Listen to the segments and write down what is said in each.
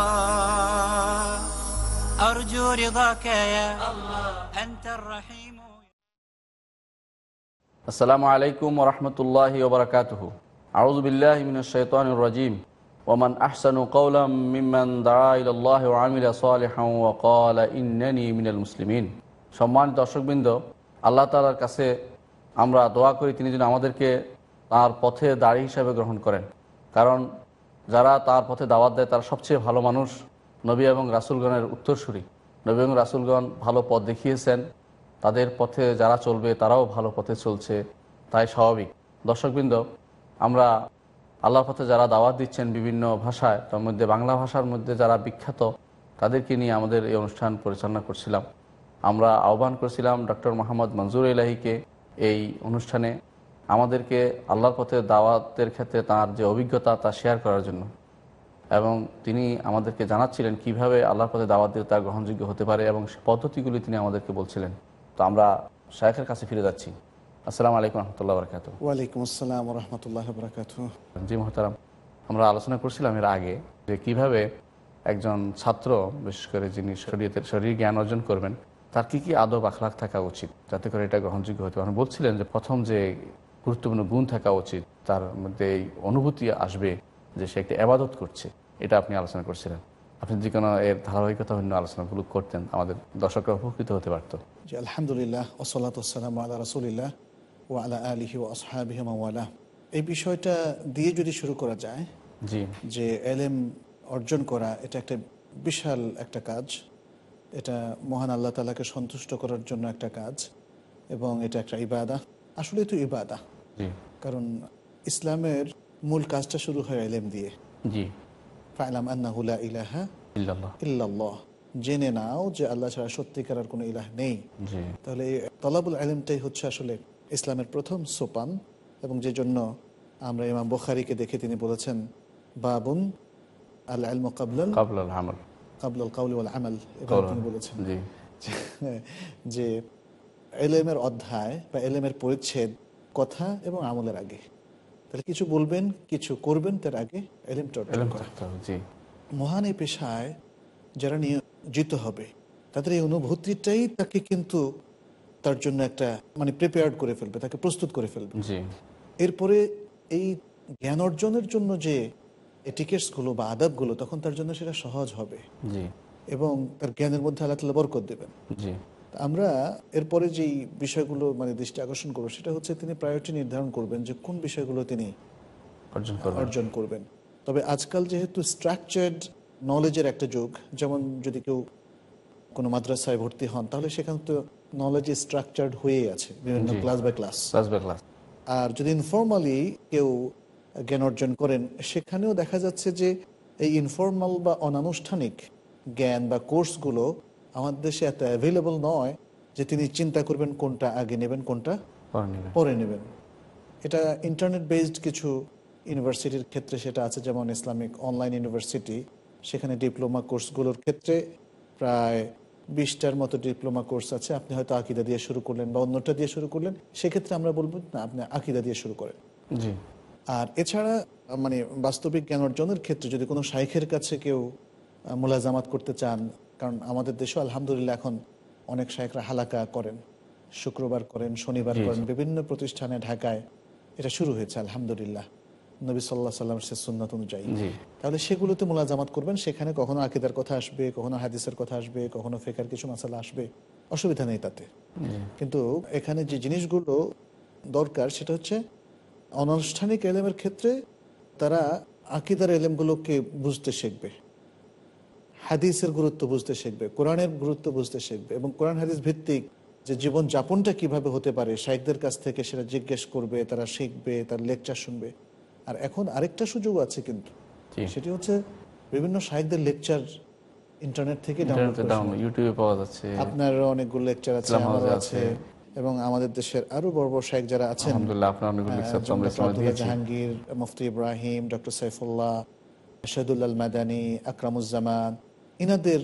الله أرجو رضاك يا الله أنت الرحيم আসসালামু আলাইকুম ওরহমতুল্লাহি ওবরাকাতুহু আউযু বিল্লাহি মিনাশ শাইতানির রাজিম ওমান আহসানু কওলাম মিম্মান দাআ ইলাল্লাহি ওয়া আমিলা সালিহান ওয়া ক্বালা ইন্নানি মিনাল মুসলিমিন সম্মানিত দর্শকবৃন্দ আল্লাহ তাআলার কাছে আমরা দোয়া করি তিনি যেন আমাদেরকে তার পথে দাড়ি হিসাবে গ্রহণ করেন কারণ যারা তার পথে দাওয়াত দেয়, তারা সবচেয়ে ভালো মানুষ নবী এবং রাসুলগণের উত্তরসূরি। নবী এবং রাসুলগণ ভালো পথ দেখিয়েছেন। তাদের পথে যারা চলবে, তারাও ভালো পথে চলছে। তাই স্বাভাবিক। দর্শকবৃন্দ, আমরা আল্লাহর পথে যারা দাওয়াত দিচ্ছেন বিভিন্ন ভাষায়, তার মধ্যে বাংলা ভাষার মধ্যে যারা বিখ্যাত, তাদেরকে নিয়ে আমাদের এই অনুষ্ঠান পরিচালনা করছিলাম। আমরা আহ্বান করেছিলাম ডক্টর মোহাম্মদ মঞ্জুর এলাহিকে এই অনুষ্ঠানে। আমাদেরকে আল্লাহর পথে দাওয়াতের ক্ষেত্রে তার যে অভিজ্ঞতা তা শেয়ার করার জন্য। এবং তিনি আমাদেরকে জানাচ্ছিলেন কীভাবে আল্লাহর পথে দাওয়াত দিয়ে তা গ্রহণযোগ্য হতে পারে এবং সে পদ্ধতিগুলি তিনি আমাদেরকে বলছিলেন। তো আমরা শায়েখের কাছে ফিরে যাচ্ছি। আসসালামু আলাইকুম রহমতুল্লাহ বরকাত ওয়ালাইকুম আসসালাম রহমতুল্লাহ বরাকাত জি মোহতারাম আমরা আলোচনা করছিলাম এর আগে যে কীভাবে একজন ছাত্র বিশেষ করে যিনি শরীয়তের শরীর জ্ঞান অর্জন করবেন তার কি কি আদব আখলাখ থাকা উচিত যাতে করে এটা গ্রহণযোগ্য হতে পারে। বলছিলেন যে প্রথম যে গুরুত্বপূর্ণ গুণ থাকা উচিত। তার মধ্যে এই অনুভূতি আসবে যে সে একটি আবাদত করছে। এটা আপনি আলোচনা করছিলেন। আপনি যে কোনো এর ধারাবাহিকতা ভিন্ন আলোচনাগুলো করতেন আমাদের দর্শকরা উপকৃত হতে পারতো। জি আলহামদুলিল্লাহ ওসলাতাম আল্লাহ রসুলিল্লাহ ও আল্লাহ আলিহি ও আসহাবিহ মাওয়ালা এই বিষয়টা দিয়ে যদি শুরু করা যায় জি। যে এলএম অর্জন করা এটা একটা বিশাল একটা কাজ। এটা মহান আল্লাহ তালাকে সন্তুষ্ট করার জন্য একটা কাজ এবং এটা একটা ইবাদা। আসলে তো ইবাদা। কারণ ইসলামের মূল কাজটা শুরু হয় এলএম দিয়ে। জি। ফাইলাম আন্নাহুলা ইলাহা ইল্লাল্লাহ। ইল্লাল্লাহ। জেনে নাও যে আল্লাহ ছাড়া সত্যিকার আর কোনো ইলাহ নেই। তাহলে তলাবুল আলমটাই হচ্ছে আসলে ইসলামের প্রথম সোপান এবং যে জন্য আমরা ইমাম বখারিকে দেখে তিনি বলেছেন বাবুন আল আলম কাবলাল কাবুল আমল কাবলাল কাউল ওয়াল আমাল এভাবে তিনি বলেছেন। যে এলেমের অধ্যায় বা এলেমের পরিচ্ছেদ কথা এবং আমলের আগে। তাহলে কিছু বলবেন কিছু করবেন তার আগে এলম মহান এই পেশায় যারা নিয়োজিত হবে তাদের এই অনুভূতিটাই তাকে কিন্তু তার জন্য একটা মানে প্রিপেয়ার্ড করে ফেলবে তাকে প্রস্তুত করে ফেলবে। এরপরে এই জ্ঞান অর্জনের জন্য যে এটিকেটসগুলো বা আদাবগুলো তখন তার জন্য সেটা সহজ হবে। এবং তার জ্ঞানের মধ্যে আল্লাহ তালা বরকত দেবেন। আমরা এরপরে যেই বিষয়গুলো মানে দৃষ্টি আকর্ষণ করব সেটা হচ্ছে তিনি প্রায়োরিটি নির্ধারণ করবেন যে কোন বিষয়গুলো তিনি অর্জন করবেন। অর্জন করবেন। তবে আজকাল যেহেতু স্ট্রাকচার্ড নলেজের একটা যুগ যেমন যদি কেউ কোনো মাদ্রাসায় ভর্তি হন তাহলে সেখান তো নলেজ স্ট্রাকচার্ড হয়েই আছে বিভিন্ন class by class class by class আর যদি ইনফর্মালি কেউ জ্ঞান অর্জন করেন সেখানেও দেখা যাচ্ছে যে এই ইনফর্মাল বা অনানুষ্ঠানিক জ্ঞান বা কোর্সগুলো আমাদের দেশে এত অ্যাভেলেবল নয় যে তিনি চিন্তা করবেন কোনটা আগে নেবেন কোনটা পরে নেবেন। এটা ইন্টারনেট বেসড কিছু ইউনিভার্সিটির ক্ষেত্রে সেটা আছে যেমন ইসলামিক অনলাইন ইউনিভার্সিটি সেখানে ডিপ্লোমা কোর্সগুলোর ক্ষেত্রে প্রায় বিশটার মতো ডিপ্লোমা কোর্স আছে। আপনি হয়তো আকিদা দিয়ে শুরু করলেন বা অন্যটা দিয়ে শুরু করলেন সেক্ষেত্রে আমরা বলব না আপনি আকিদা দিয়ে শুরু করেন। জি। আর এছাড়া মানে বাস্তবিক জ্ঞান অর্জনের ক্ষেত্রে যদি কোনো শাইখের কাছে কেউ মোলাজামাত করতে চান কারণ আমাদের দেশেও আলহামদুলিল্লাহ এখন অনেক শাইখরা হালাকা করেন। শুক্রবার করেন শনিবার করেন বিভিন্ন প্রতিষ্ঠানে ঢাকায় এটা শুরু হয়েছে আলহামদুলিল্লাহ। নবী সাল্লাহ সাল্লামের সে সুন্নাত অনুযায়ী। তাহলে সেগুলোতে মোলাজামাত করবেন সেখানে কখনো আকিদার কথা আসবে কখনো হাদিসের কথা আসবে কখনো ফেকার কিছু মশালা আসবে অসুবিধা নেই তাতে। কিন্তু এখানে যে জিনিসগুলো দরকার সেটা হচ্ছে অনানুষ্ঠানিক এলেমের ক্ষেত্রে তারা আকিদার এলেমগুলোকে বুঝতে শিখবে। হাদিসের গুরুত্ব বুঝতে শিখবে কোরআনের গুরুত্ব বুঝতে শিখবে এবং কোরআন হাদিস ভিত্তিক যে জীবন যাপনটা কীভাবে হতে পারে শাইকদের কাছ থেকে সেটা জিজ্ঞেস করবে তারা শিখবে তার লেকচার শুনবে। আর এখন আরেকটা সুযোগ আছে কিন্তু সেটি হচ্ছে বিভিন্ন শাইকদের লেকচার ইন্টারনেট থেকে ইউটিউবে পাওয়া যাচ্ছে আপনার অনেকগুলো লেকচার আছে হাউসে আছে। এবং আমাদের দেশের আরও বড় বড় শাইক যারা আছেন আমরা জাহাঙ্গীর মুফতি ইব্রাহিম ডক্টর সাইফুল্লাহ শাহিদুল্লাল মাদানী আকরামুজ্জামান ইনাদের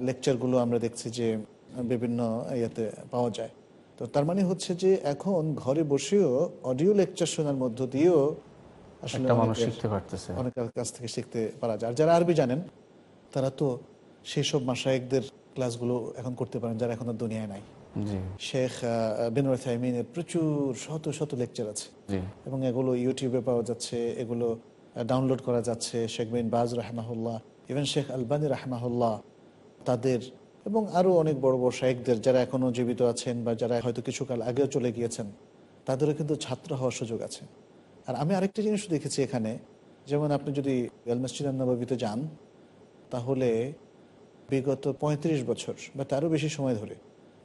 লেকচারগুলো আমরা দেখছি যে বিভিন্ন ইয়েতে পাওয়া যায়। তো তার মানে হচ্ছে যে এখন ঘরে বসেও অডিও লেকচার শোনার মধ্য দিয়েও আসলে অনেকের- কাছ থেকে শিখতে পারা যায়। আর যারা আরবি জানেন তারা তো সেই সব মাসায়কদের ক্লাসগুলো এখন করতে পারেন যারা এখন আর দুনিয়ায় নাই। শেখ বিনোর থাইমিনের প্রচুর শত শত লেকচার আছে। এবং এগুলো ইউটিউবে পাওয়া যাচ্ছে এগুলো ডাউনলোড করা যাচ্ছে। শেখ বিন বাজ রাহমাহুল্লাহ ইভেন শেখ আলবানী রাহমাহুল্লাহ তাদের এবং আরও অনেক বড় বড় শাহেকদের যারা এখনও জীবিত আছেন বা যারা হয়তো কিছুকাল আগেও চলে গিয়েছেন তাদেরও কিন্তু ছাত্র হওয়ার সুযোগ আছে। আর আমি আরেকটা জিনিস দেখেছি এখানে যেমন আপনি যদি আলমসজিদ নবাবিতে যান তাহলে বিগত ৩৫ বছর বা তারও বেশি সময় ধরে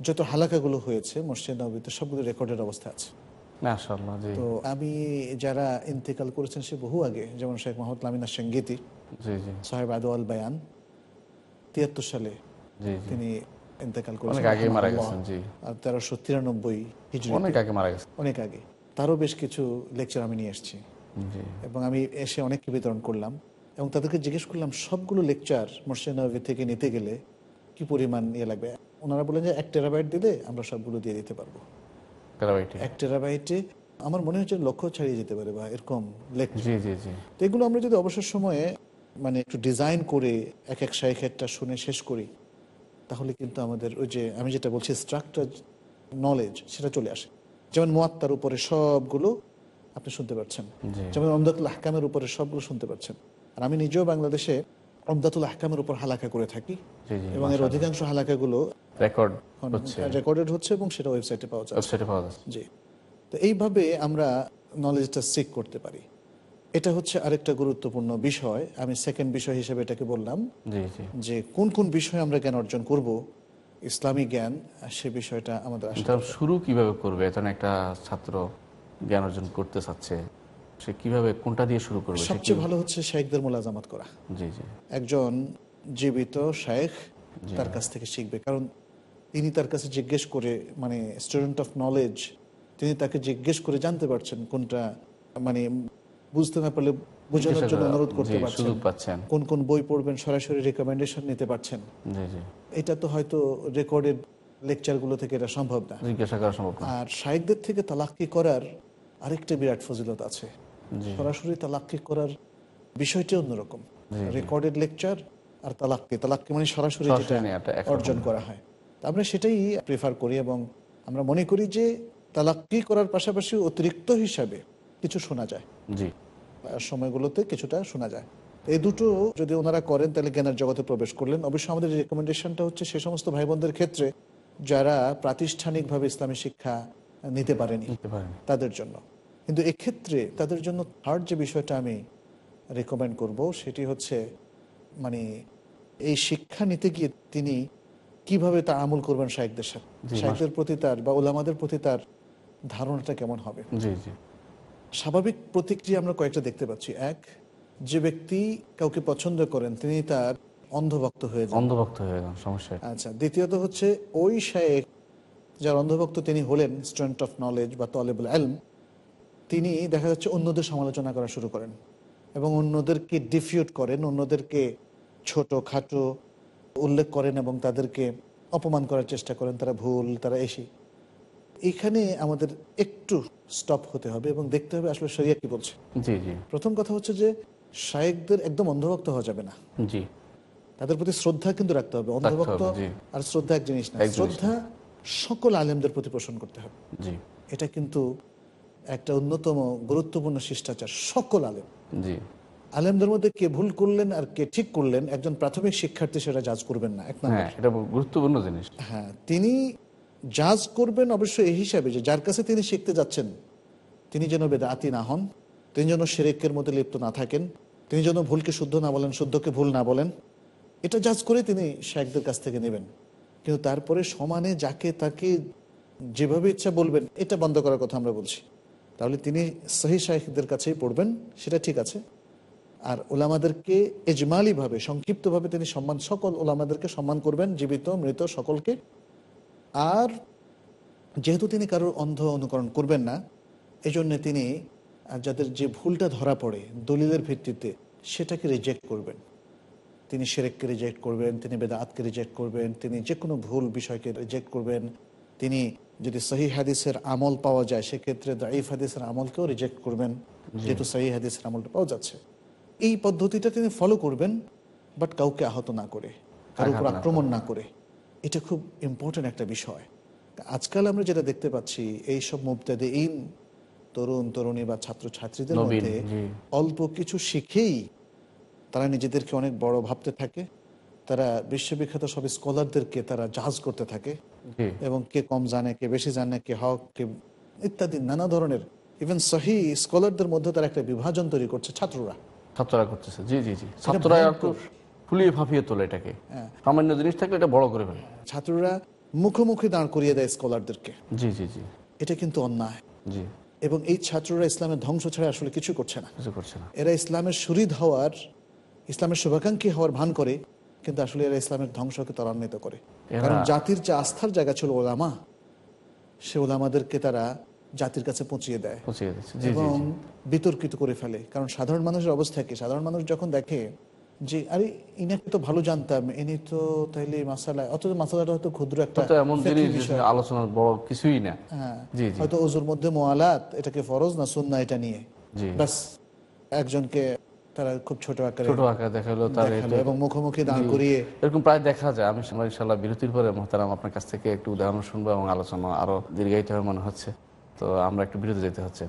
যত হালাকাগুলো হয়েছে মসজিদ নবীতে সবগুলো রেকর্ডের অবস্থা আছে। তো আমি যারা ইন্তেকাল করেছেন সে বহু আগে যেমন শেখ মোহাম্মদ লামিনা সঙ্গীতি সাহেব আদওয়াল বায়ান তিয়াত্তর সালে তিনি ইন্তেকাল করেছেন। অনেক আগেই মারা গেছেন, জি। আর তেরোশো তিরানব্বই অনেক আগে মারা গেছে অনেক আগে। তারও বেশ কিছু লেকচার আমি নিয়ে এসেছি এবং আমি এসে অনেককে বিতরণ করলাম। এবং তাদেরকে জিজ্ঞেস করলাম সবগুলো লেকচার নবী থেকে নিতে গেলে কি পরিমাণ ইয়ে লাগবে? ওনারা বলেন যে এক টেরাবাইট দিলে আমরা সবগুলো দিয়ে দিতে পারব। এক টেরাবাইটে আমার মনে হচ্ছে লক্ষ্য ছাড়িয়ে যেতে পারে বা এরকম লেকচার। এগুলো আমরা যদি অবসর সময়ে মানে একটু ডিজাইন করে এক এক শাইখেরটা শুনে শেষ করি তাহলে কিন্তু আমাদের ওই যে আমি যেটা বলছি স্ট্রাকচার নলেজ সেটা চলে আসে। যেমন মোয়াত্তার উপরে সবগুলো আপনি শুনতে পাচ্ছেন। যেমন অমদাতুল আহকামের উপরে সবগুলো শুনতে পাচ্ছেন। আর আমি নিজেও বাংলাদেশে অমদাতুল আহকামের উপর হালাকা করে থাকি এবং এর অধিকাংশ হালাকাগুলো রেকর্ড হচ্ছে। রেকর্ডেড হচ্ছে এবং সেটা ওয়েবসাইটে পাওয়া যায় ওয়েবসাইটে পাওয়া যাচ্ছে। জি। তো এইভাবে আমরা নলেজটা চেক করতে পারি। এটা হচ্ছে আরেকটা গুরুত্বপূর্ণ বিষয়। আমি সেকেন্ড বিষয় হিসেবে এটাকে বললাম জি জি। যে কোন কোন বিষয়ে আমরা জ্ঞান অর্জন করব? ইসলামী জ্ঞান সে বিষয়টা আমাদের শুরু কীভাবে করবে? এখন একটা ছাত্র জ্ঞান অর্জন করতে চাচ্ছে। সে কীভাবে কোনটা দিয়ে শুরু করবে? সবচেয়ে ভালো হচ্ছে শাইখদের মোলাজামাত করা। জি জি। একজন জীবিত শায়েখ তার কাছ থেকে শিখবে। কারণ তিনি তার কাছে জিজ্ঞেস করে মানে স্টুডেন্ট অফ নলেজ তিনি তাকে জিজ্ঞেস করে জানতে পারছেন কোনটা মানে বুঝতে না পারলে বোঝানোর জন্য অনুরোধ করতে পারছেন। কোন কোন বই পড়বেন সরাসরি রেকমেন্ডেশন নিতে পারছেন। এটা তো হয়তো রেকর্ডেড লেকচারগুলো থেকে এটা সম্ভব না। জিজ্ঞাসা করা সম্ভব না। আর শাহেকদের থেকে তালাক্কি করার আরেকটা বিরাট ফজিলত আছে। সরাসরি তালাক্কি করার বিষয়টি অন্যরকম। রেকর্ডেড লেকচার আর তালাক্কি। তালাক্কি মানে সরাসরি যেটা অর্জন করা হয়। আমরা সেটাই প্রেফার করি এবং আমরা মনে করি যে তালাক্কি করার পাশাপাশি অতিরিক্ত হিসাবে কিছু শোনা যায়। জি। সময়গুলোতে কিছুটা শোনা যায়। এই দুটো যদি ওনারা করেন তাহলে জ্ঞানের জগতে প্রবেশ করলেন। অবশ্যই আমাদের রেকমেন্ডেশনটা হচ্ছে সে সমস্ত ভাই বোনদের ক্ষেত্রে যারা প্রাতিষ্ঠানিকভাবে ইসলামী শিক্ষা নিতে পারেনি তাদের জন্য। কিন্তু এক্ষেত্রে তাদের জন্য থার্ড যে বিষয়টা আমি রেকমেন্ড করব সেটি হচ্ছে মানে এই শিক্ষা নিতে গিয়ে তিনি কীভাবে তা আমল করবেন শাহেকদের সাথে? শাহেকদের প্রতি তার বা ওলামাদের প্রতি তার ধারণাটা কেমন হবে? জি জি। স্বাভাবিক প্রতিক্রিয়া আমরা কয়েকটা দেখতে পাচ্ছি। এক যে ব্যক্তি কাউকে পছন্দ করেন তিনি তার অন্ধভক্ত হয়ে যান। অন্ধভক্ত হয়ে যান সমস্যা আচ্ছা দ্বিতীয়ত হচ্ছে ওই শায়েক যার অন্ধভক্ত তিনি হলেন স্টুডেন্ট অফ নলেজ বা তলেবুল আলম তিনি দেখা যাচ্ছে অন্যদের সমালোচনা করা শুরু করেন এবং অন্যদেরকে ডিফিউট করেন অন্যদেরকে ছোট খাটো উল্লেখ করেন এবং তাদেরকে অপমান করার চেষ্টা করেন তারা ভুল তারা এসে এখানে আমাদের একটু স্টপ হতে হবে এবং দেখতে হবে আসলে শরিয়া কি বলছে। জি জি। প্রথম কথা হচ্ছে যে শায়েকদের একদম অন্ধভক্ত হওয়া যাবে না। জি। তাদের প্রতি শ্রদ্ধা কিন্তু রাখতে হবে। অন্ধভক্ত আর শ্রদ্ধা এক জিনিস না। শ্রদ্ধা সকল আলেমদের প্রতি পোষণ করতে হবে। জি। এটা কিন্তু একটা অন্যতম গুরুত্বপূর্ণ শিষ্টাচার সকল আলেম। জি। আলেমদের মধ্যে কে ভুল করলেন আর কে ঠিক করলেন একজন প্রাথমিক শিক্ষার্থী সেটা জাজ করবেন না এক নম্বর। হ্যাঁ এটা গুরুত্বপূর্ণ জিনিস। হ্যাঁ তিনি জাজ করবেন অবশ্যই এই হিসাবে যে যার কাছে তিনি শিখতে যাচ্ছেন, তিনি যেন বেদাতি না হন, তিনি যেন সেরেকের মধ্যে লিপ্ত না থাকেন, তিনি যেন ভুলকে শুদ্ধ না বলেন, শুদ্ধকে ভুল না বলেন, এটা জাজ করে তিনি শেখদের কাছ থেকে নেবেন। কিন্তু তারপরে সমানে যাকে তাকে যেভাবে ইচ্ছা বলবেন, এটা বন্ধ করার কথা আমরা বলছি। তাহলে তিনি সহি শাহেকদের কাছেই পড়বেন, সেটা ঠিক আছে। আর ওলামাদেরকে এজমালিভাবে সংক্ষিপ্তভাবে তিনি সম্মান, সকল ওলামাদেরকে সম্মান করবেন, জীবিত, মৃত, সকলকে। আর যেহেতু তিনি কারোর অন্ধ অনুকরণ করবেন না এজন্য তিনি যাদের যে ভুলটা ধরা পড়ে দলিলের ভিত্তিতে সেটাকে রিজেক্ট করবেন। তিনি সেরেককে রিজেক্ট করবেন তিনি বেদাতকে রিজেক্ট করবেন তিনি যে কোনো ভুল বিষয়কে রিজেক্ট করবেন। তিনি যদি সহি হাদিসের আমল পাওয়া যায় সেক্ষেত্রে দাইফ হাদিসের আমলকেও রিজেক্ট করবেন। যেহেতু সহি হাদিসের আমলটা পাওয়া যাচ্ছে। এই পদ্ধতিটা তিনি ফলো করবেন বাট কাউকে আহত না করে কারোর উপর আক্রমণ না করে। এটা খুব ইম্পর্টেন্ট একটা বিষয়। আজকাল আমরা যেটা দেখতে পাচ্ছি এই সব মুবতাদে ইন তরুণ তরুণী বা ছাত্র ছাত্রীদের মধ্যে অল্প কিছু শিখেই তারা নিজেদেরকে অনেক বড় ভাবতে থাকে। তারা বিশ্ববিখ্যাত সব স্কলারদেরকে তারা জাহাজ করতে থাকে এবং কে কম জানে কে বেশি জানে কে হক কে ইত্যাদি নানা ধরনের। ইভেন সহি স্কলারদের মধ্যে তারা একটা বিভাজন তৈরি করছে ছাত্ররা। ছাত্ররা করতেছে। জি জি জি। ছাত্ররা একটু ফুলিয়ে ফাঁপিয়ে তোলে এটাকে। হ্যাঁ। সামান্য জিনিস থাকলে এটা বড় করে ফেলে। ছাত্ররা মুখোমুখি দাঁড় করিয়ে দেয় স্কলারদেরকে। জি জি জি। এটা কিন্তু অন্যায়। জি। এবং এই ছাত্ররা ইসলামের ধ্বংস ছাড়া আসলে কিছু করছে না। কিছু করছে না। এরা ইসলামের শরীদ হওয়ার ইসলামের শুভাকাঙ্ক্ষী হওয়ার ভান করে কিন্তু আসলে এরা ইসলামের ধ্বংসকে ত্বরান্বিত করে। কারণ জাতির যে আস্থার জায়গা ছিল ওলামা সে ওলামাদেরকে তারা জাতির কাছে পৌঁছিয়ে দেয়। এবং বিতর্কিত করে ফেলে। কারণ সাধারণ মানুষের অবস্থা কি সাধারণ মানুষ যখন দেখে যে আরে ইনাকে তো ভালো জানতাম ইনি তো তাইলে মাসালা অথচ মাসালাটা হয়তো ক্ষুদ্র একটা এমন জিনিস আলোচনার বড় কিছুই না। হ্যাঁ জি জি। হয়তো ওজুর মধ্যে মোয়ালাত এটাকে ফরজ না সুন্না এটা নিয়ে? জি। ব্যাস একজনকে তারা খুব ছোট আকারে ছোট আকার দেখাল তার এবং মুখোমুখি দাঁড় করিয়ে এরকম প্রায় দেখা যায়। আমি আমরা বিরতির পরে মহতারাম আপনার কাছ থেকে একটু উদাহরণ শুনব এবং আলোচনা আরও দীর্ঘায়িত হবে মনে হচ্ছে। তো আমরা একটু বিরতি যেতে হচ্ছে।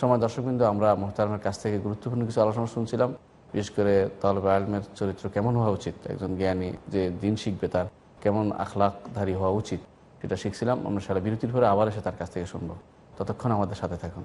সময় দর্শক বিন্দু আমরা মহতারামের কাছ থেকে গুরুত্বপূর্ণ কিছু আলোচনা শুনছিলাম। বিশেষ করে তলব আলমের চরিত্র কেমন হওয়া উচিত? একজন জ্ঞানী যে দিন শিখবে তার কেমন আখলাকধারী হওয়া উচিত? সেটা শিখছিলাম, আমরা সারা বিরতির পরে আবার এসে তার কাছ থেকে শুনব। ততক্ষণ আমাদের সাথে থাকুন।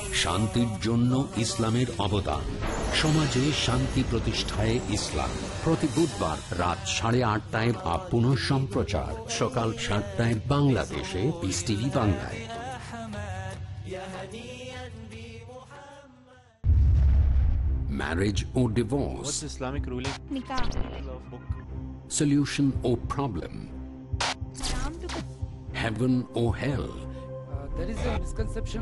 শান্তির জন্য ইসলামের অবদান। সমাজে শান্তি প্রতিষ্ঠায় ইসলাম। প্রতি বুধবার রাত সাড়ে আটটায় বা পুনঃ সম্প্রচার। সকাল সাতটায় বাংলাদেশে পিস টিভি বাংলায়। Marriage O divorce What's Islamic ruling? Nikah. solution or problem? Heaven or hell? There is a misconception.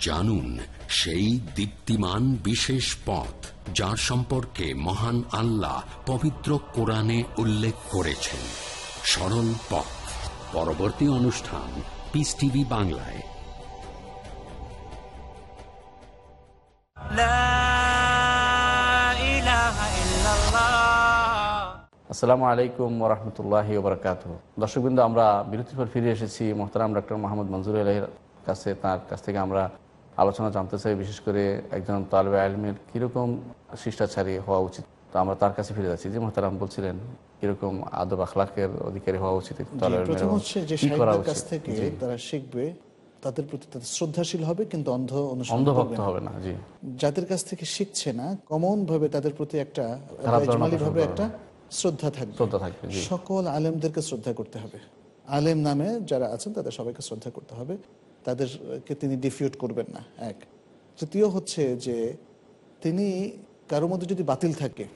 জানুন সেই দীপ্তিমান বিশেষ পথ যার সম্পর্কে মহান আল্লাহ পবিত্র কোরআনে উল্লেখ করেছেন। সরল পথ। পরবর্তী অনুষ্ঠান পিস টিভি বাংলায়। আসসালামু আলাইকুম ওরহমতুল্লাহ ওবরাকাত দর্শকবৃন্দ আমরা বিরতির পর ফিরে এসেছি। মোহতারাম ডক্টর মোহাম্মদ মঞ্জুর আলহের কাছে তার কাছ থেকে আমরা আলোচনা জানতে চাই বিশেষ করে একজন তালবে আলমের কীরকম শিষ্টাচারী হওয়া উচিত? তো আমরা তার কাছে ফিরে যাচ্ছি। যে মোহতারাম বলছিলেন কীরকম আদব আখলাকের অধিকারী হওয়া উচিত কাছ থেকে তারা শিখবে তাদের প্রতি তাদের শ্রদ্ধাশীল হবে কিন্তু অন্ধ অনুসরণ না। হবে না জি। যাদের কাছ থেকে শিখছে না কমন ভাবে তাদের প্রতি একটা ভাবে একটা শ্রদ্ধা থাকবে। শ্রদ্ধা থাকবে সকল আলেমদেরকে শ্রদ্ধা করতে হবে। আলেম নামে যারা আছেন তাদের সবাইকে শ্রদ্ধা করতে হবে। তাদেরকে তিনি ডিফিউট করবেন না এক। তৃতীয় হচ্ছে যে তিনি কারও মধ্যে যদি বাতিল থাকে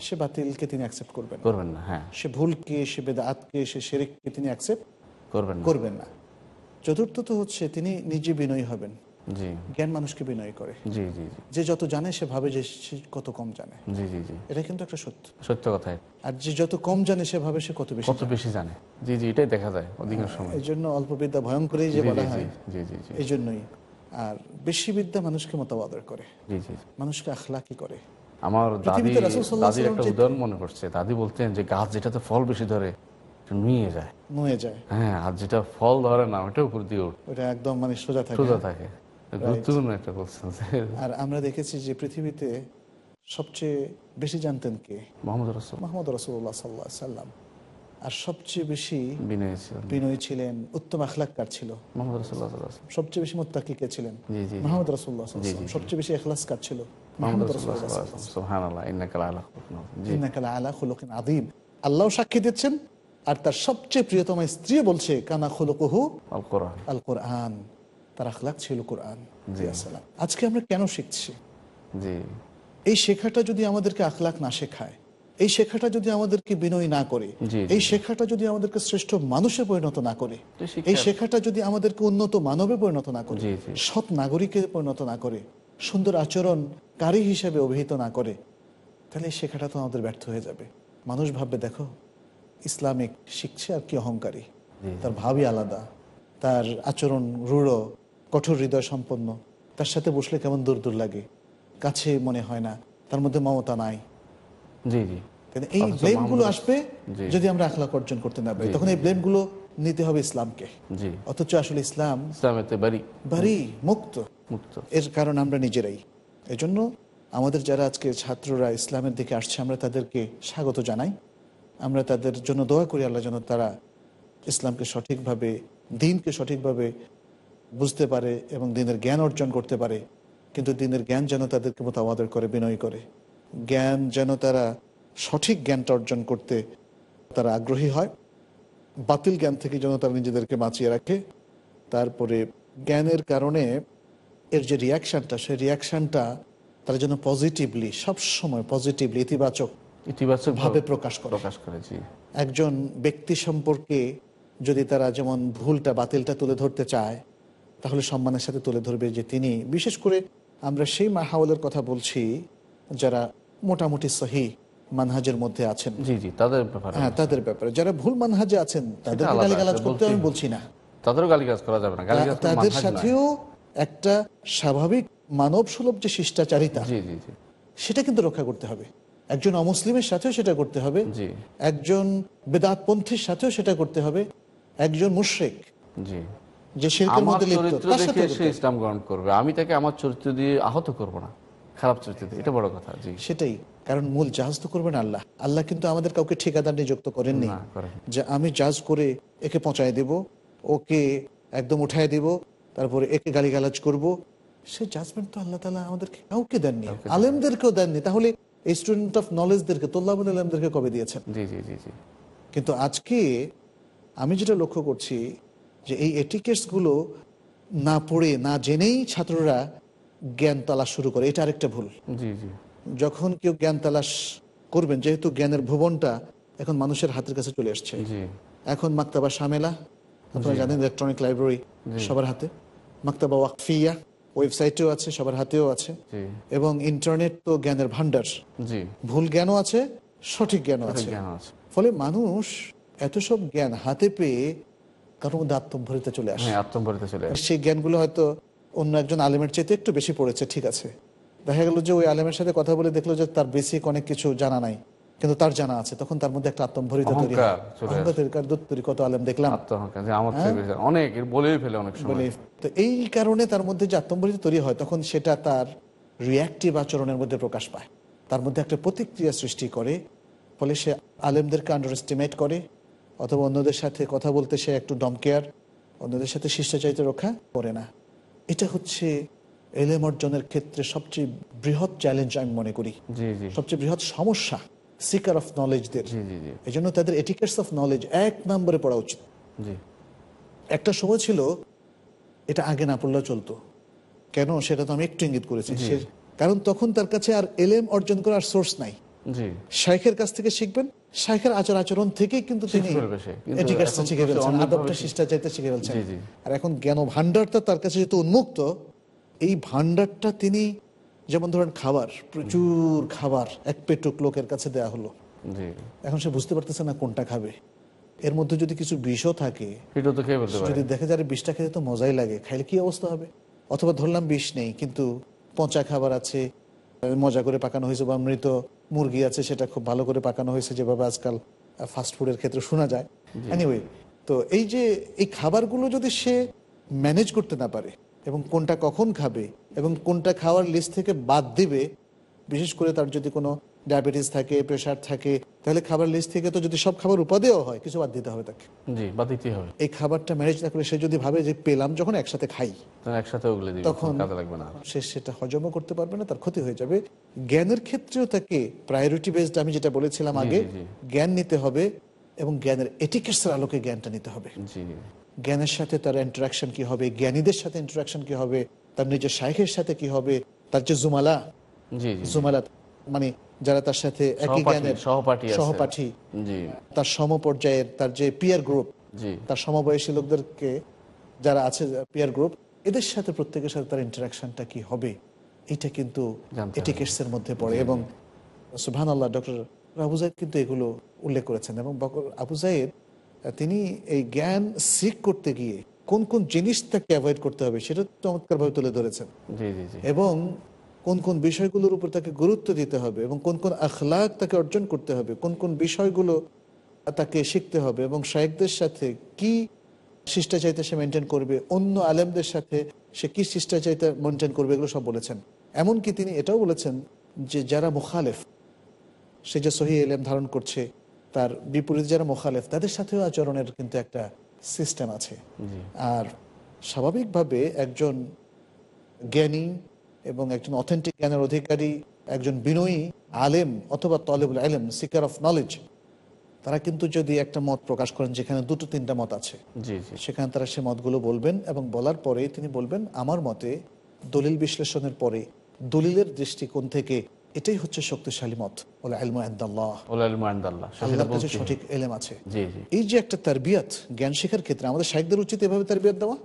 সে বাতিলকে তিনি অ্যাকসেপ্ট করবেন করবেন না হ্যাঁ। সে ভুলকে সে বেদাতকে সে সেরেককে তিনি অ্যাকসেপ্ট করবেন করবেন না। চতুর্থ তো হচ্ছে তিনি নিজে বিনয়ী হবেন। জ্ঞান মানুষকে বিনয়ী করে। জি জি জি। যে যত জানে সে ভাবে যে সে কত কম জানে। জি জি জি। এটা কিন্তু একটা সত্য। সত্য কথাই। আর যে যত কম জানে সে ভাবে সে কত বেশি কত বেশি জানে। জি জি এটাই দেখা যায় অধিকাংশ সময়। এই জন্য অল্প বিদ্যা ভয়ঙ্করই যে বলা হয়। জি জি জি। এই জন্যই। আর বেশি বিদ্যা মানুষকে মতাবাদর করে। জি জি মানুষকে আখলাকি করে। আমার দাদি দাদির একটা উদাহরণ মনে পড়ছে। দাদি বলতেন যে গাছ যেটাতে ফল বেশি ধরে নুয়ে যায়। নুয়ে যায়। হ্যাঁ আর যেটা ফল ধরে না ওটা উপর দিয়ে উঠ। ওটা একদম মানে সোজা থাকে। সোজা থাকে। গুরুত্বপূর্ণ একটা বলছেন আর আমরা দেখেছি যে পৃথিবীতে সবচেয়ে বেশি জানতেন কে? মোহাম্মদ রসুল। মোহাম্মদ রসুল্লাহ সাল্লাহ সাল্লাম। আর সবচেয়ে বেশি বিনয় ছিলেন। বিনয়ী ছিলেন উত্তম আখলাক্কার ছিল। মোহাম্মদ রসুল্লাহ সবচেয়ে বেশি মোত্তাকি কে ছিলেন। মোহাম্মদ রসুল্লাহ। সবচেয়ে বেশি ছিল মোহাম্মদ রসুল্লাহ রসুল্লাহ সুবহান আল্লাহ সাক্ষী দিচ্ছেন আর তার সবচেয়ে প্রিয়তম স্ত্রী বলছে কানা খুলুকুহু আল কোরআন আল কোরআন তার আখলাক ছিল কোরআন। আজকে আমরা কেন শিখছি? এই শেখাটা যদি আমাদেরকে আখলাক না শেখায় এই শেখাটা যদি আমাদেরকে বিনয় না করে এই শেখাটা যদি আমাদেরকে শ্রেষ্ঠ মানুষে পরিণত না করে এই শেখাটা যদি আমাদেরকে উন্নত মানবে পরিণত না করে। সৎ নাগরিকে পরিণত না করে সুন্দর আচরণকারী হিসেবে অভিহিত না করে তাহলে এই শেখাটা তো আমাদের ব্যর্থ হয়ে যাবে। মানুষ ভাববে দেখো ইসলামিক শিখছে আর কি অহংকারী। তার ভাবই আলাদা তার আচরণ রূঢ় কঠোর হৃদয় সম্পন্ন। তার সাথে বসলে কেমন দূর দূর লাগে? কাছে মনে হয় না। তার মধ্যে মমতা নাই। জি জি। এই ব্লেমগুলো আসবে যদি আমরা আখলাক অর্জন করতে না পারি। তখন এই ব্লেমগুলো নিতে হবে ইসলামকে। অথচ আসলে ইসলাম বাড়ি বাড়ি মুক্ত। মুক্ত। এর কারণ আমরা নিজেরাই। এজন্য আমাদের যারা আজকে ছাত্ররা ইসলামের দিকে আসছে আমরা তাদেরকে স্বাগত জানাই। আমরা তাদের জন্য দোয়া করি আল্লাহ যেন তারা ইসলামকে সঠিকভাবে দিনকে সঠিকভাবে বুঝতে পারে এবং দিনের জ্ঞান অর্জন করতে পারে কিন্তু দিনের জ্ঞান যেন তাদেরকে মোতাবাদর করে বিনয় করে। জ্ঞান যেন তারা সঠিক জ্ঞানটা অর্জন করতে তারা আগ্রহী হয় বাতিল জ্ঞান থেকে যেন তারা নিজেদেরকে বাঁচিয়ে রাখে। তারপরে জ্ঞানের কারণে এর যে রিয়াকশনটা সেই রিয়াকশনটা তারা যেন পজিটিভলি সবসময় পজিটিভলি ইতিবাচক ইতিবাচক ভাবে প্রকাশ করে। প্রকাশ করেছি একজন ব্যক্তি সম্পর্কে যদি তারা যেমন ভুলটা বাতিলটা তুলে ধরতে চায় তাহলে সম্মানের সাথে তুলে ধরবে যে তিনি বিশেষ করে আমরা সেই মাহাওয়ালের কথা বলছি যারা মোটামুটি সহি মানহাজের মধ্যে আছেন। জি জি তাদের ব্যাপারে। হ্যাঁ তাদের ব্যাপারে। যারা ভুল মানহাজে আছেন তাদের গালিগালাজ করতে আমি বলছি না। তাদেরও গালিগালাজ করা যাবে না। তাদের সাথেও একটা স্বাভাবিক মানব সুলভ যে শিষ্টাচারিতা সেটা কিন্তু রক্ষা করতে হবে। একজন অমুসলিমের সাথেও সেটা করতে হবে। জি। একজন বেদাতপন্থীর সাথেও সেটা করতে হবে। একজন মুশ্রিক জি। যে শিল্পের মধ্যে লিপ্ত তার দেখে সে ইসলাম গ্রহণ করবে। আমি তাকে আমার চরিত্র দিয়ে আহত করব না। খারাপ চরিত্র দিয়ে এটা বড় কথা জি। সেটাই কারণ মূল জাহাজ তো করবেন আল্লাহ। আল্লাহ কিন্তু আমাদের কাউকে ঠিকাদার নিযুক্ত করেননি। যে আমি জাজ করে একে পৌঁছায় দেব ওকে একদম উঠায় দেব তারপরে একে গালিগালাজ করব। সে জাজমেন্ট তো আল্লাহ তালা আমাদেরকে কাউকে দেননি। আলেমদেরকেও দেননি। তাহলে এই স্টুডেন্ট অফ নলেজদেরকে তোল্লাবুল আলমদেরকে কবে দিয়েছেন? জি জি জি জি। কিন্তু আজকে আমি যেটা লক্ষ্য করছি যে এই এটিকেটসগুলো না পড়ে না জেনেই ছাত্ররা জ্ঞান তালাশ শুরু করে এটা আরেকটা ভুল। যখন কেউ জ্ঞান তালাশ করবেন যেহেতু জ্ঞানের ভুবনটা এখন মানুষের হাতের কাছে চলে আসছে এখন মাক্তাবা সামেলা আপনারা জানেন ইলেকট্রনিক লাইব্রেরি সবার হাতে। মাক্তাবা ওয়াকফিয়া ওয়েবসাইটেও আছে সবার হাতেও আছে। এবং ইন্টারনেট তো জ্ঞানের ভান্ডার ভুল জ্ঞানও আছে সঠিক জ্ঞানও আছে। জ্ঞান আছে। ফলে মানুষ এত সব জ্ঞান হাতে পেয়ে কারোর মধ্যে আত্মম্ভরিতে চলে আসে। হ্যাঁ আত্মম্পরিত চলে আসে। সেই জ্ঞানগুলো হয়তো অন্য একজন আলেমের চাইতে একটু বেশি পড়েছে ঠিক আছে। দেখা গেল যে ওই আলেমের সাথে কথা বলে দেখল যে তার বেসিক অনেক কিছু জানা নাই কিন্তু তার জানা আছে। তখন তার মধ্যে একটা আত্মম্ভরিত তৈরি হয়। তৈরি করে, "ধুর, তুই কত আলেম দেখলাম। আত্মহংকার যে আমার থেকে বেশি- অনেক বলেই ফেলে অনেক সময়। তো এই কারণে তার মধ্যে যে আত্মম্ভরিত তৈরি হয় তখন সেটা তার রিয়াক্টিভ আচরণের মধ্যে প্রকাশ পায়। তার মধ্যে একটা প্রতিক্রিয়া সৃষ্টি করে ফলে সে আলেমদেরকে আন্ডার এস্টিমেট করে। অথবা অন্যদের সাথে কথা বলতে সে একটু ডমকেয়ার অন্যদের সাথে শিষ্টাচারিতা রক্ষা করে না। এটা হচ্ছে এলেম অর্জনের ক্ষেত্রে সবচেয়ে বৃহৎ চ্যালেঞ্জ আমি মনে করি। সবচেয়ে বৃহৎ সমস্যা সিকার অফ নলেজদের এই জন্য তাদের এটিকেটস অফ নলেজ এক নম্বরে পড়া উচিত। একটা সময় ছিল এটা আগে না পড়লেও চলতো। কেন? সেটা তো আমি একটু ইঙ্গিত করেছি। কারণ তখন তার কাছে আর এলেম অর্জন করার সোর্স নাই। শাইখের কাছ থেকে শিখবেন? শাইখের আচার আচরণ থেকেই কিন্তু তিনি এখন শিখে ফেলছেন আদবটা শিষ্টাচারিতা শিখে ফেলছেন। আর এখন জ্ঞান ভান্ডারটা তার কাছে যেহেতু উন্মুক্ত এই ভান্ডারটা তিনি যেমন ধরেন খাবার প্রচুর খাবার এক পেটুক লোকের কাছে দেয়া হলো। এখন সে বুঝতে পারতেছে না কোনটা খাবে। এর মধ্যে যদি কিছু বিষও থাকে যদি দেখে যারে বিষটা খেতে তো মজাই লাগে খাইলে কি অবস্থা হবে? অথবা ধরলাম বিষ নেই কিন্তু পচা খাবার আছে মজা করে পাকানো হয়েছে বা মৃত মুরগি আছে সেটা খুব ভালো করে পাকানো হয়েছে যেভাবে আজকাল ফাস্টফুডের ক্ষেত্রে শোনা যায়। এনিওয়ে তো এই যে এই খাবারগুলো যদি সে ম্যানেজ করতে না পারে এবং কোনটা কখন খাবে এবং কোনটা খাওয়ার লিস্ট থেকে বাদ দিবে বিশেষ করে তার যদি কোনো ডায়াবেটিস থাকে প্রেশার থাকে তাহলে খাবার লিস্ট থেকে তো যদি সব খাবার উপাদেয় হয় কিছু বাদ দিতে হবে তাকে। জি বা দিতেই হবে। এই খাবারটা ম্যানেজ না করে সে যদি ভাবে যে পেলাম যখন একসাথে খাই একসাথে ওগুলো তখন কাজে লাগবে না। সে সেটা হজমও করতে পারবে না তার ক্ষতি হয়ে যাবে। জ্ঞানের ক্ষেত্রেও তাকে প্রায়োরিটি বেসড আমি যেটা বলেছিলাম আগে। জ্ঞান নিতে হবে এবং জ্ঞানের এটিকেটসের আলোকে জ্ঞানটা নিতে হবে। জি। জ্ঞানের সাথে তার ইন্টারাকশন কি হবে জ্ঞানীদের সাথে ইন্টারাকশন কি হবে তার নিজের শাইখের সাথে কি হবে তার যে জুমালা জি জি জুমালা মানে যারা তার সাথে একই জ্ঞানের সহপাঠী সহপাঠী তার সমপর্যায়ের তার যে পিয়ার গ্রুপ তার সমবয়সী লোকদেরকে যারা আছে পিয়ার গ্রুপ এদের সাথে প্রত্যেকের সাথে তার ইন্টারাকশনটা কি হবে? এটা কিন্তু এটিকেটসের মধ্যে পড়ে এবং সুবহান আল্লাহ ডক্টর আবু জাইদ কিন্তু এগুলো উল্লেখ করেছেন এবং বকর- আবু আহ, তিনি এই জ্ঞান সিক করতে গিয়ে কোন কোন জিনিস তাকে অ্যাভয়েড করতে হবে সেটা চমৎকারভাবে তুলে ধরেছেন। জি জি জি। এবং কোন কোন বিষয়গুলোর উপর তাকে গুরুত্ব দিতে হবে এবং কোন কোন আখলাক তাকে অর্জন করতে হবে কোন কোন বিষয়গুলো তাকে শিখতে হবে এবং শায়েকদের সাথে কি শিষ্টাচারিতা সে মেনটেন করবে অন্য আলেমদের সাথে সে কি শিষ্টাচারিতা মেনটেন করবে এগুলো সব বলেছেন। এমনকি তিনি এটাও বলেছেন যে যারা মুখালেফ সে যে সহি এলেম ধারণ করছে তার বিপরীত যারা মোখালেফ তাদের সাথেও আচরণের কিন্তু একটা সিস্টেম আছে। আর স্বাভাবিকভাবে একজন জ্ঞানী এবং একজন অথেন্টিক জ্ঞানের অধিকারী একজন বিনয়ী আলেম অথবা তলেবুল আলেম সিকার অফ নলেজ তারা কিন্তু যদি একটা মত প্রকাশ করেন যেখানে দুটো তিনটা মত আছে সেখানে তারা সে মতগুলো বলবেন এবং বলার পরে তিনি বলবেন আমার মতে দলিল বিশ্লেষণের পরে দলিলের দৃষ্টিকোণ থেকে এটাই হচ্ছে শক্তিশালী মত। কাছে সঠিক এলেম আছে। এই যে একটা তারবিয়াত জ্ঞান শেখার ক্ষেত্রে আমাদের শাহেকদের উচিত এভাবে তারবিয়াত দেওয়া?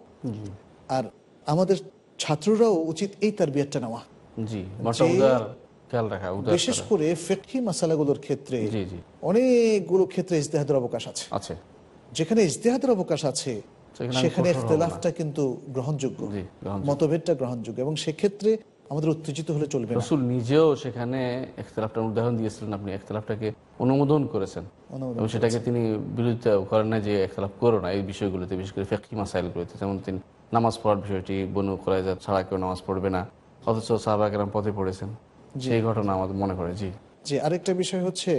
আর আমাদের ছাত্ররাও উচিত এই তারবিয়াতটা নেওয়া। জি বিশেষ করে। ফেকি মাসালাগুলোর ক্ষেত্রে অনেকগুলো ক্ষেত্রে ইজতেহাদের অবকাশ আছে। আছে। যেখানে ইজতেহাদের অবকাশ আছে সেখানে। ইখতলাফটা কিন্তু গ্রহণযোগ্য। মতভেদটা গ্রহণযোগ্য এবং সেক্ষেত্রে আমাদের উত্তেজিত হলে চলবে রসুল নিজেও সেখানে একতলাফটার উদাহরণ দিয়েছিলেন আপনি একতলাফটাকে অনুমোদন করেছেন। এবং সেটাকে তিনি বিরোধিতা করেন না যে একতলাফ করো না এই বিষয়গুলোতে বিশেষ করে ফেকি মাসাইলগুলোতে যেমন তিনি নামাজ পড়ার বিষয়টি বনু করাইজা ছাড়া কেউ নামাজ পড়বে না। অথচ সাহাবাকেরাম পথে পড়েছেন। সেই ঘটনা আমাদের মনে পড়ে জি। যে আরেকটা বিষয় হচ্ছে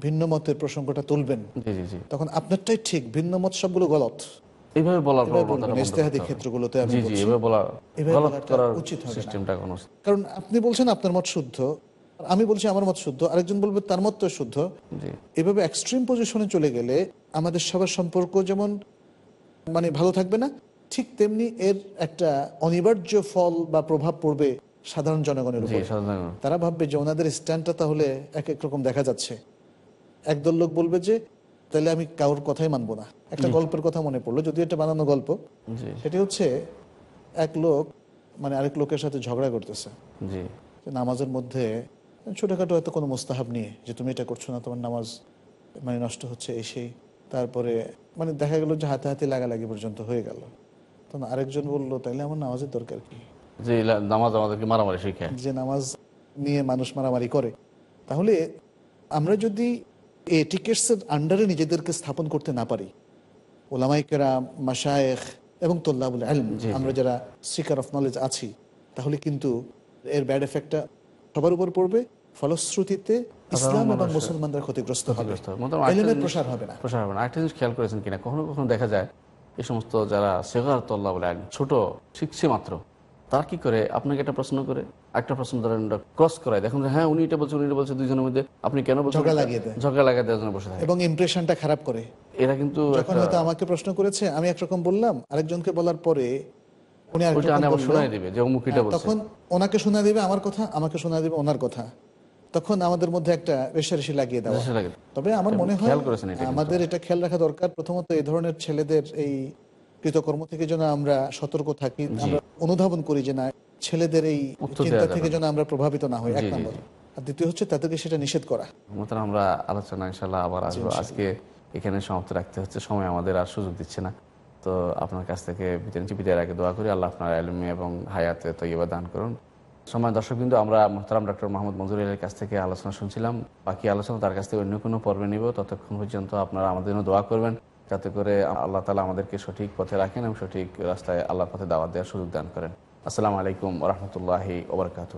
ভিন্ন মতের প্রসঙ্গটা তুলবেন। জি জি জি। তখন আপনারটাই ঠিক ভিন্ন মত সবগুলো গলত। এইভাবে বলার এভাবে প্রবণতাটা বলবেন, বন্ধ ইজতেহাদি করতে হবে। ক্ষেত্রগুলোতে জি জি এভাবে বলা গলত করার উচিত হবে না। সিস্টেমটা কোনো কারণ আপনি বলছেন আপনার মত শুদ্ধ। আমি বলছি আমার মত শুদ্ধ আরেকজন বলবে তার মত তো শুদ্ধ। জি। এভাবে এক্সট্রিম পজিশনে চলে গেলে আমাদের সবার সম্পর্ক যেমন মানে ভালো থাকবে না ঠিক তেমনি এর একটা অনিবার্য ফল বা প্রভাব পড়বে সাধারণ জনগণের উপর। তারা ভাববে যে ওনাদের স্ট্যান্ডটা তাহলে এক এক রকম দেখা যাচ্ছে। একদল লোক বলবে যে তাহলে আমি কারোর কথাই মানবো না। একটা গল্পের কথা মনে পড়ল যদি এটা বানানো গল্প। সেটি হচ্ছে এক লোক মানে আরেক লোকের সাথে ঝগড়া করতেছে। নামাজের মধ্যে ছোটখাটো হয়তো কোনো মোস্তাহাব নিয়ে যে তুমি এটা করছ না তোমার নামাজ মানে নষ্ট হচ্ছে এসেই তারপরে মানে দেখা গেল যে হাতে হাতে লাগালাগি পর্যন্ত হয়ে গেল। তখন আরেকজন বলল তাইলে আমার নামাজের দরকার কি? যে নামাজ আমাদেরকে মারামারি শিখায়। যে নামাজ নিয়ে মানুষ মারামারি করে। তাহলে আমরা যদি এই টিকেটসের আন্ডারে নিজেদেরকে স্থাপন করতে না পারি ওলামাইকেরা মাসায়েখ এবং তোল্লাবুল আলম। আমরা যারা সিকার অফ নলেজ আছি তাহলে কিন্তু এর ব্যাড এফেক্টটা সবার উপর পড়বে ফলশ্রুতিতে ইসলাম এবং মানুষের মুসলমানরা ক্ষতিগ্রস্ত হবে। প্রসার হবে না। প্রসার হবে না। একটা জিনিস খেয়াল করেছেন কিনা? কখনো কখনো দেখা যায় এই সমস্ত যারা সেগার তল্লা বলে ছোট শিখছে মাত্র তার কি করে আপনাকে একটা প্রশ্ন করে? একটা প্রশ্ন ধরেন ক্রস করায় দেখুন হ্যাঁ উনি এটা বলছে উনি এটা বলছে দুইজনের মধ্যে আপনি কেন ঝগড়া লাগিয়ে দেয়। ঝগড়া লাগিয়ে দেওয়ার জন্য বসে থাকে। এবং ইমপ্রেশনটা খারাপ করে। এরা কিন্তু যখন হয়তো আমাকে প্রশ্ন করেছে আমি একরকম বললাম আরেকজনকে বলার পরে উনি আরেক ওইটা রকম আনে আবার বলল। শোনায় দিবে যে অমুক এটা হ্যাঁ, বলছে। তখন ওনাকে শোনা দিবে আমার কথা আমাকে শোনা দিবে ওনার কথা। তখন আমাদের মধ্যে একটা রেশারেশি লাগিয়ে দেওয়া। তবে আমার মনে হয়। আমাদের এটা খেয়াল রাখা দরকার। প্রথমত এই ধরনের ছেলেদের এই কৃতকর্ম থেকে যেন আমরা সতর্ক থাকি আমরা অনুধাবন করি যে না ছেলেদের এই চিন্তা থেকে যেন আমরা প্রভাবিত না হই। এক নম্বর। আর দ্বিতীয় হচ্ছে তাদেরকে সেটা নিষেধ করা। আমরা আলোচনা ইনশাল্লাহ আবার আসব। আজকে এখানে সমাপ্ত রাখতে হচ্ছে। সময় আমাদের আর সুযোগ দিচ্ছে না। তো আপনার কাছ থেকে বিদায় আগে দোয়া করি। আল্লাহ আপনার আলমী এবং হায়াতে তৈবা দান করুন। সময় দর্শক কিন্তু আমরা মোহতারাম ডক্টর মোহাম্মদ মঞ্জুর আলীর কাছ থেকে আলোচনা শুনছিলাম। বাকি আলোচনা তার কাছ থেকে অন্য কোনো পর্বে নিব। ততক্ষণ পর্যন্ত আপনারা আমাদের জন্য দোয়া করবেন, যাতে করে আল্লাহ তালা আমাদেরকে সঠিক পথে রাখেন এবং সঠিক রাস্তায় আল্লাহর পথে দাওয়াত দেওয়ার সুযোগ দান করেন। আসসালামু আলাইকুম রহমতুল্লাহি ওবরকাত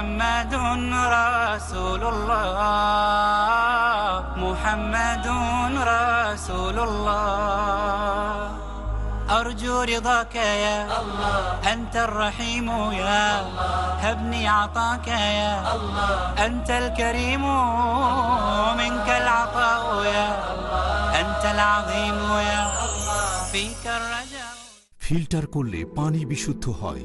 محمد رسول الله محمد رسول الله أرجو رضاك يا الله أنت الرحيم يا الله هبني عطاك يا الله أنت الكريم منك العطاء يا الله أنت العظيم يا الله فيك الرجاء ফিল্টার করলে পানি বিশুদ্ধ হয়